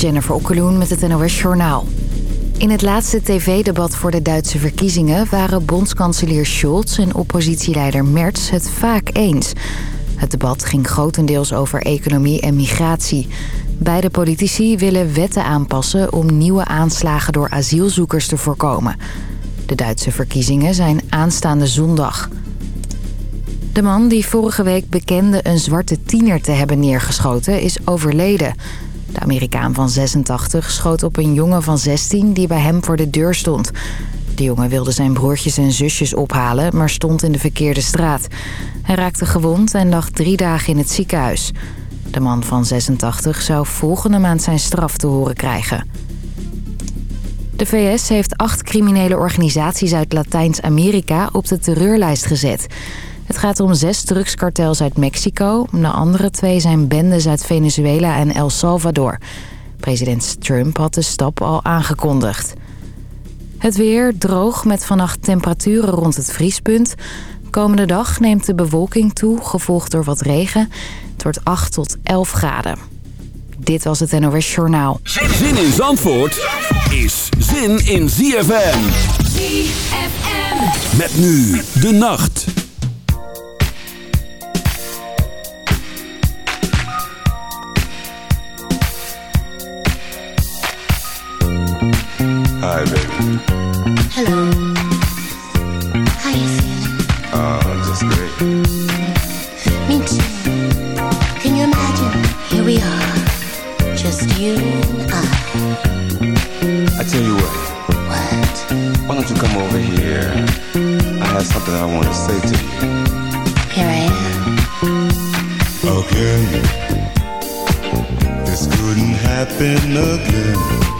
Jennifer Okkeloen met het NOS Journaal. In het laatste tv-debat voor de Duitse verkiezingen... waren bondskanselier Scholz en oppositieleider Merz het vaak eens. Het debat ging grotendeels over economie en migratie. Beide politici willen wetten aanpassen... om nieuwe aanslagen door asielzoekers te voorkomen. De Duitse verkiezingen zijn aanstaande zondag... De man die vorige week bekende een zwarte tiener te hebben neergeschoten is overleden. De Amerikaan van 86 schoot op een jongen van 16 die bij hem voor de deur stond. De jongen wilde zijn broertjes en zusjes ophalen, maar stond in de verkeerde straat. Hij raakte gewond en lag drie dagen in het ziekenhuis. De man van 86 zou volgende maand zijn straf te horen krijgen. De VS heeft acht criminele organisaties uit Latijns-Amerika op de terreurlijst gezet... Het gaat om zes drugskartels uit Mexico. De andere twee zijn bendes uit Venezuela en El Salvador. President Trump had de stap al aangekondigd. Het weer droog met vannacht temperaturen rond het vriespunt. Komende dag neemt de bewolking toe, gevolgd door wat regen. Het wordt 8 tot 11 graden. Dit was het NOS Journaal. Zin in Zandvoort is zin in ZFM. ZFM. Met nu de nacht. Hi, baby. Hello. How you feeling? Uh, just great. Me too. Can you imagine? Here we are, just you and I. I tell you what, What? why don't you come over here? I have something I want to say to you. Here I am. Again. This couldn't happen again.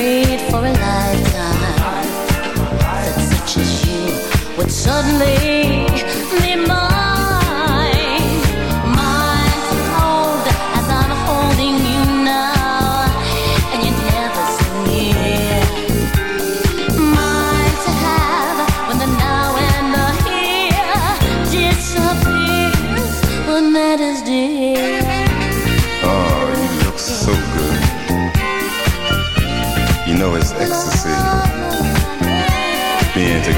Prayed for a lifetime. That such as you would suddenly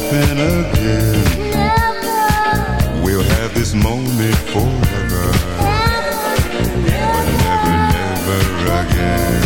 Happen again. never, We'll have this moment forever. But never, never again.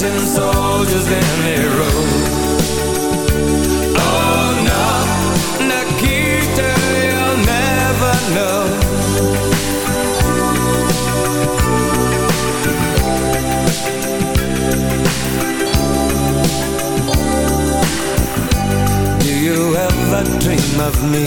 Washington soldiers in the road. Oh no, Nikita, you'll never know Do you ever dream of me?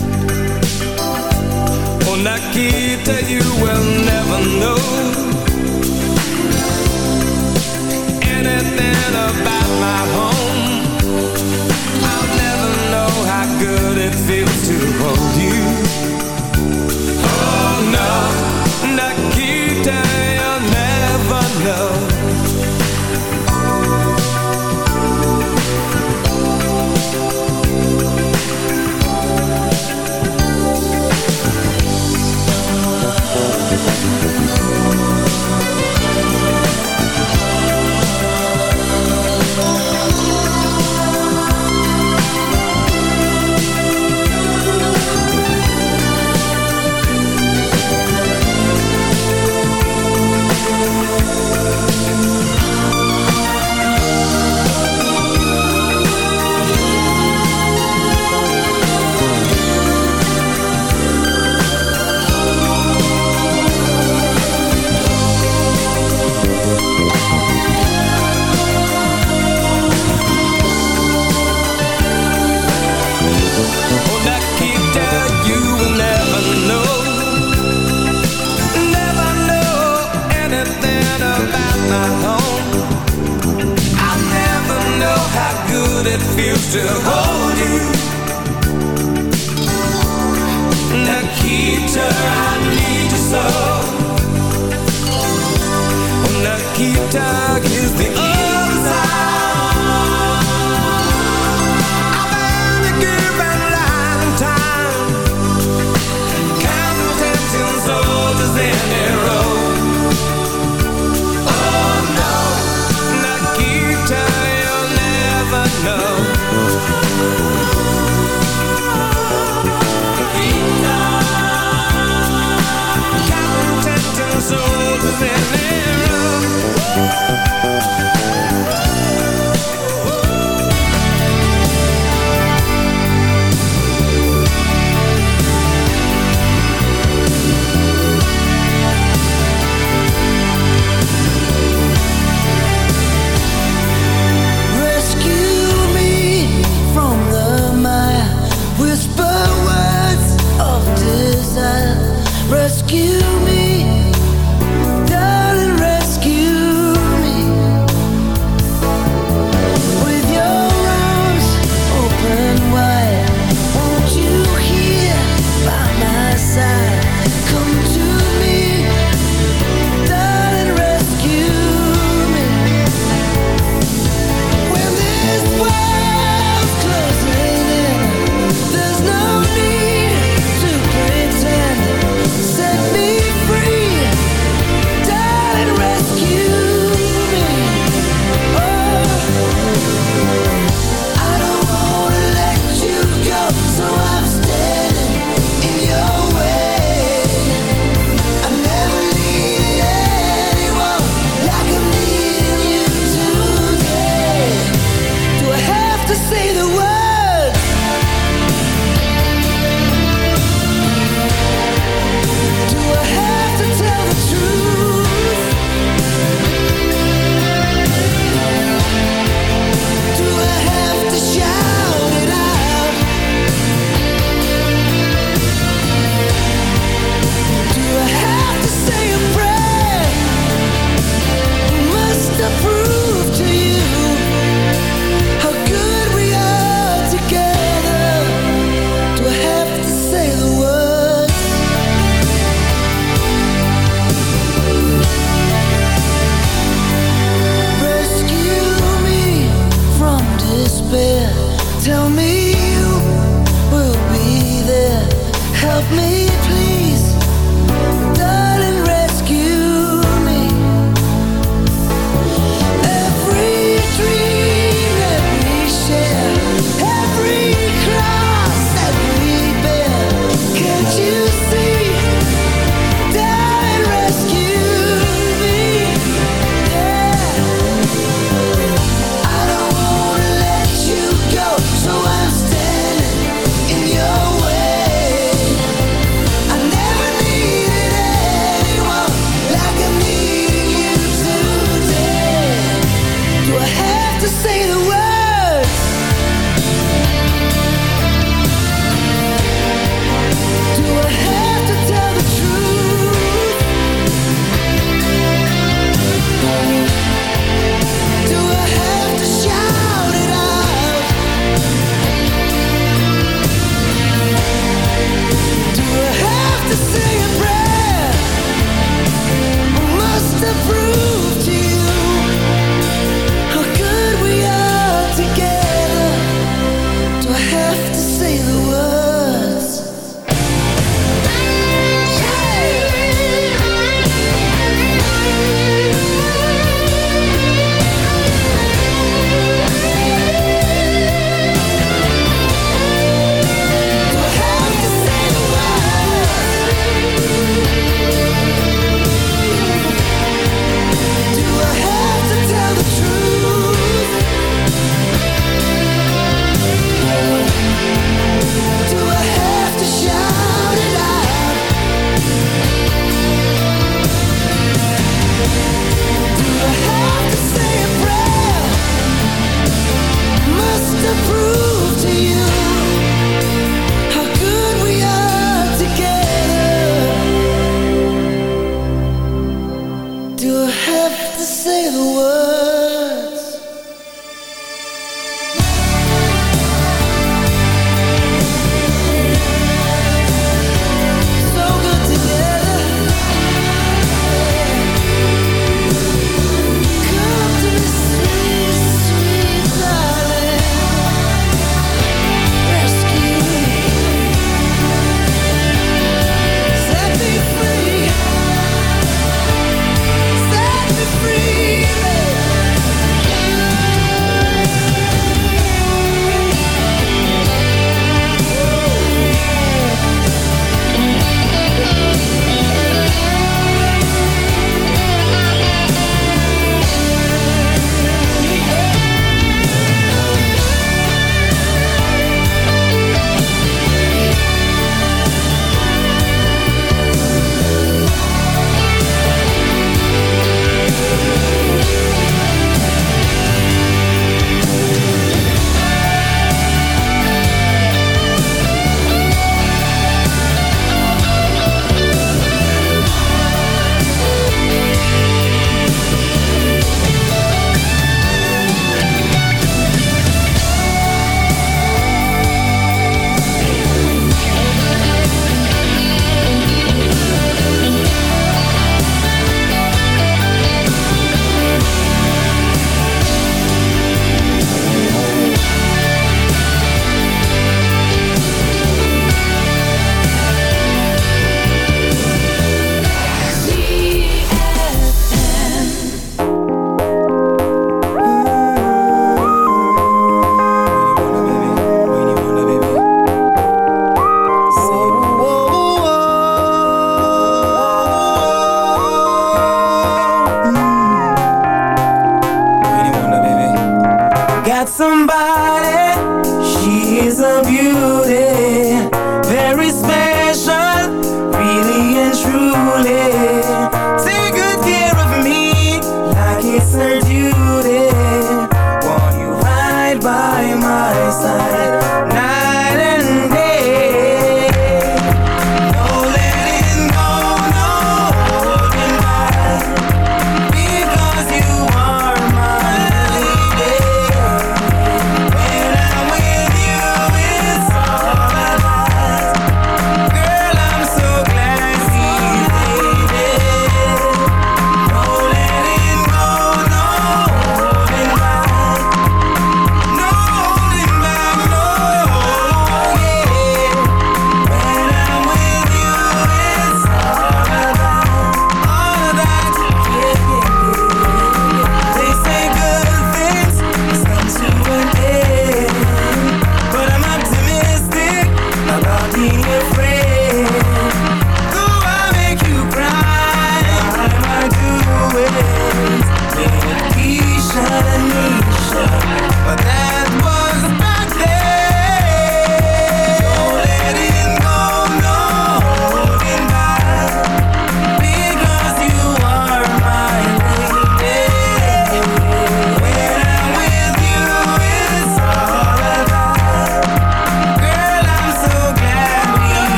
Nikita you will never know Anything about my home.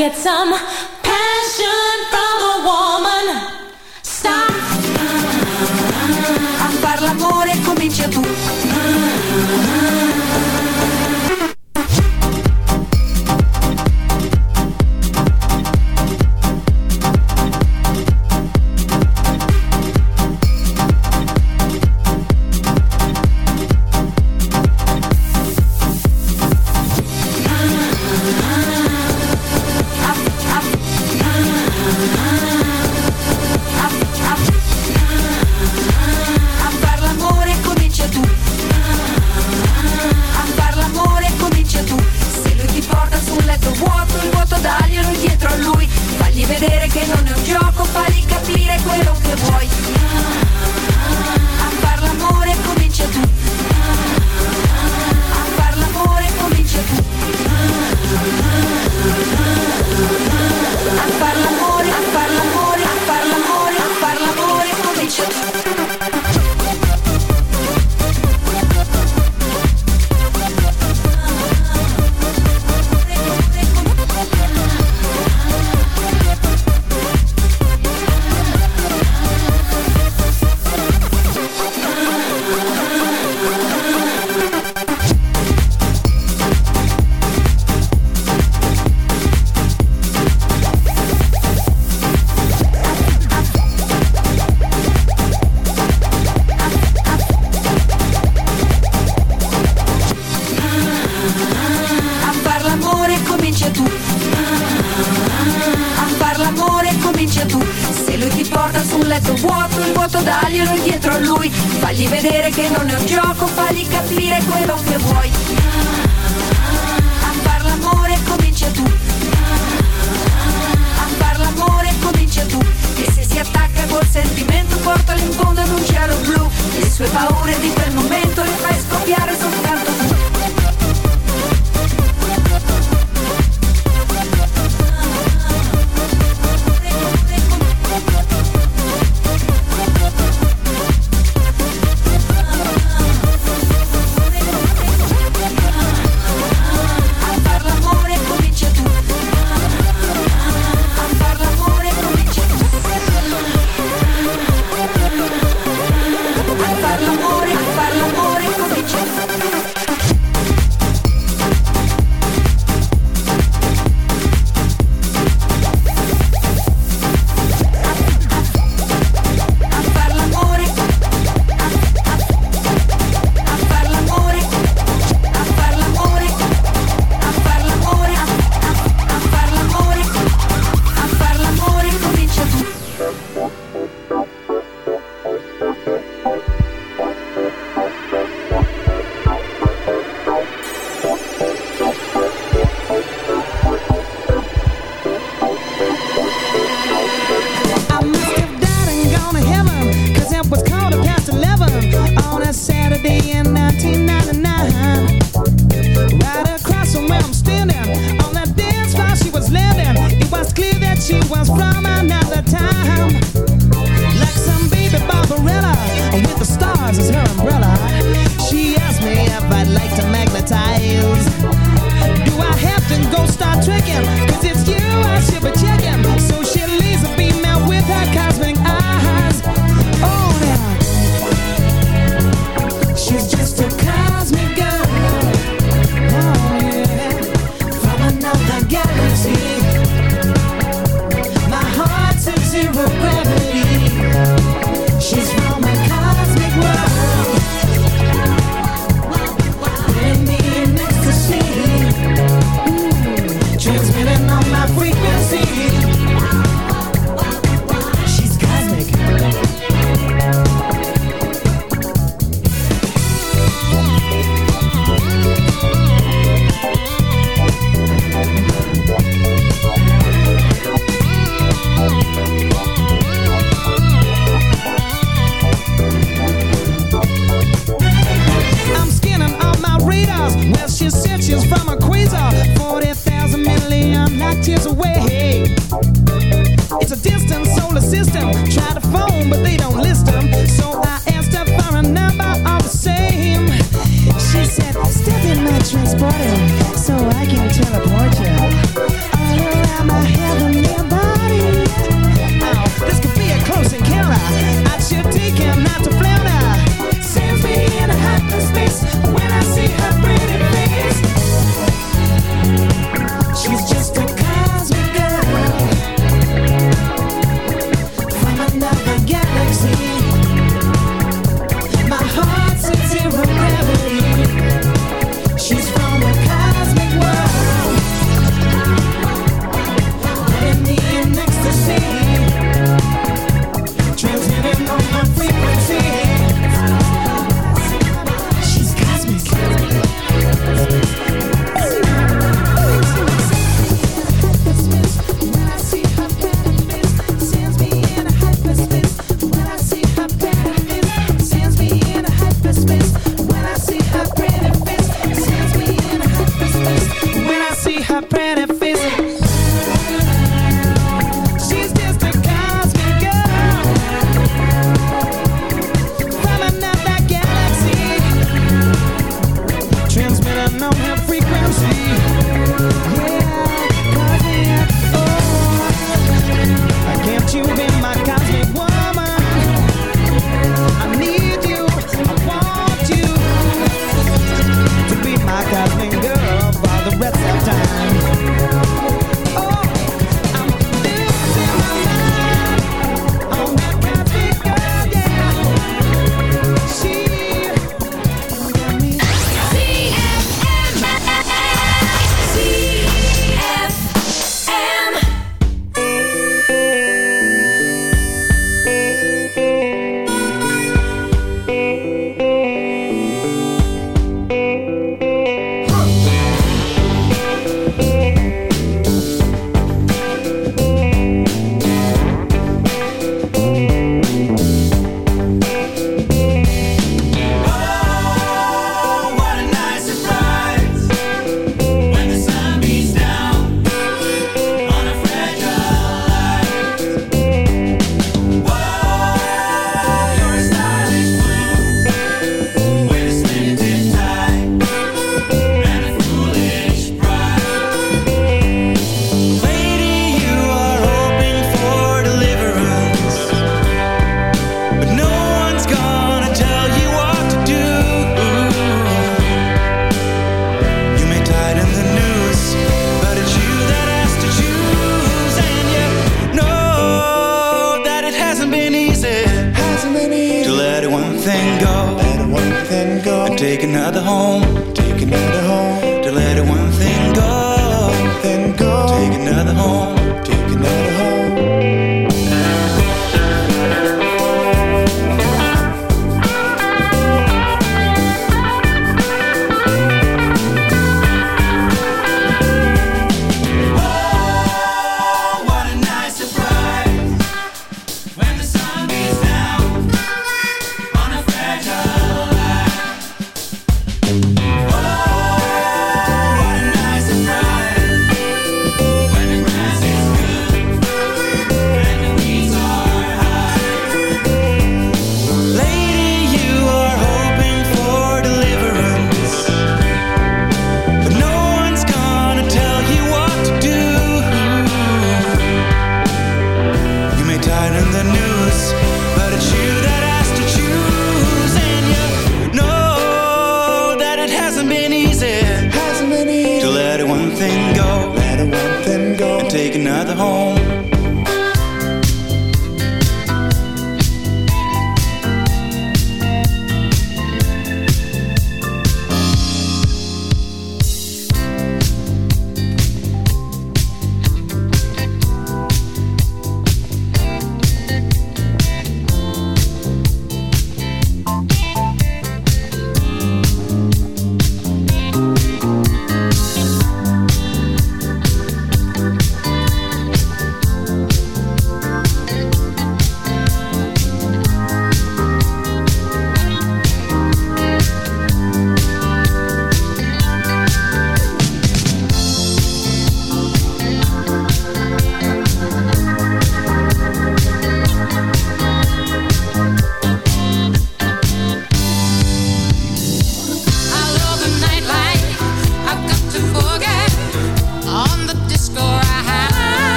A far